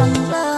怎了？